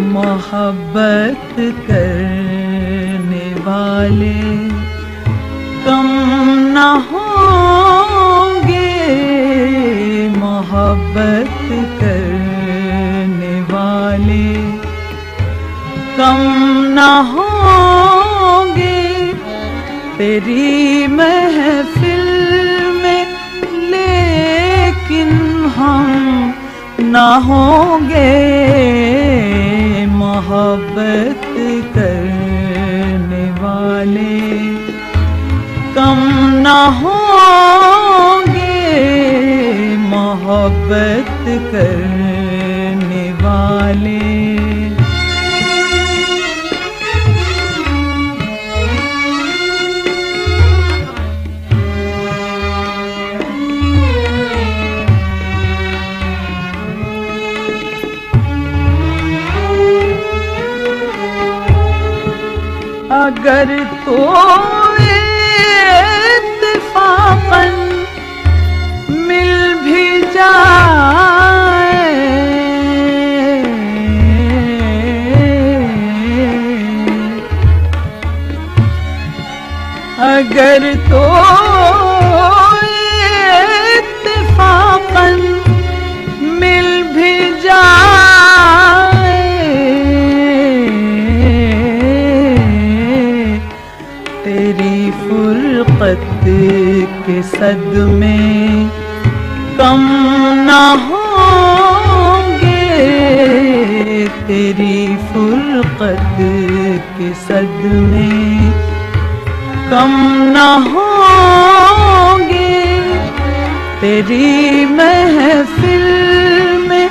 محبت کرنے والے کم نہ ہوں گے۔ محبت کرنے والے کم نہ ہوں گے۔ تیری محفل میں لیکن ہم نہ ہوں گے۔ محبت کرنے والے کم نہ ہوں گے محبت کرنے والے اگر تو اتفاقاً مل بھی جائے۔ اگر تو کے صدمے کم نہ ہوں گے تیری فرقت کے صدمے کم نہ ہوں گے تیری محفل میں،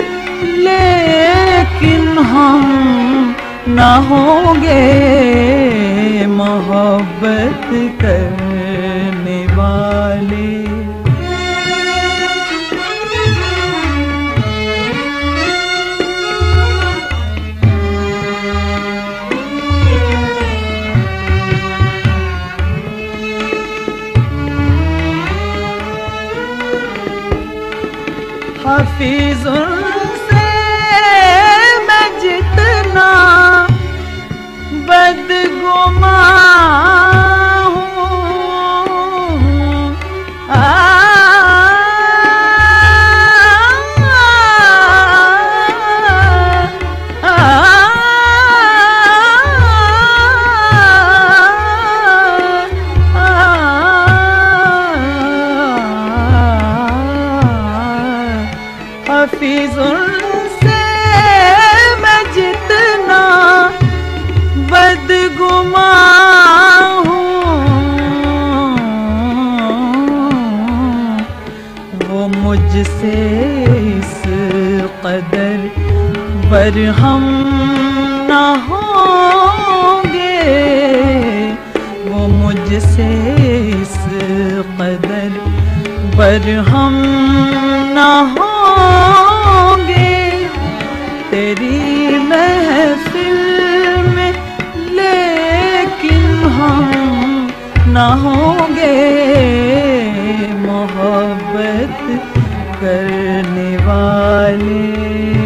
لیکن ہم نہ ہوں گے محبت کرنے حفیظ سے میں جتنا بدگمان مجھ سے اس قدر برہم نہ ہوں گے۔ وہ مجھ سے اس قدر برہم نہ ہوں گے۔ تیری محفل میں لیکن ہم نہ ہوں کرنے والے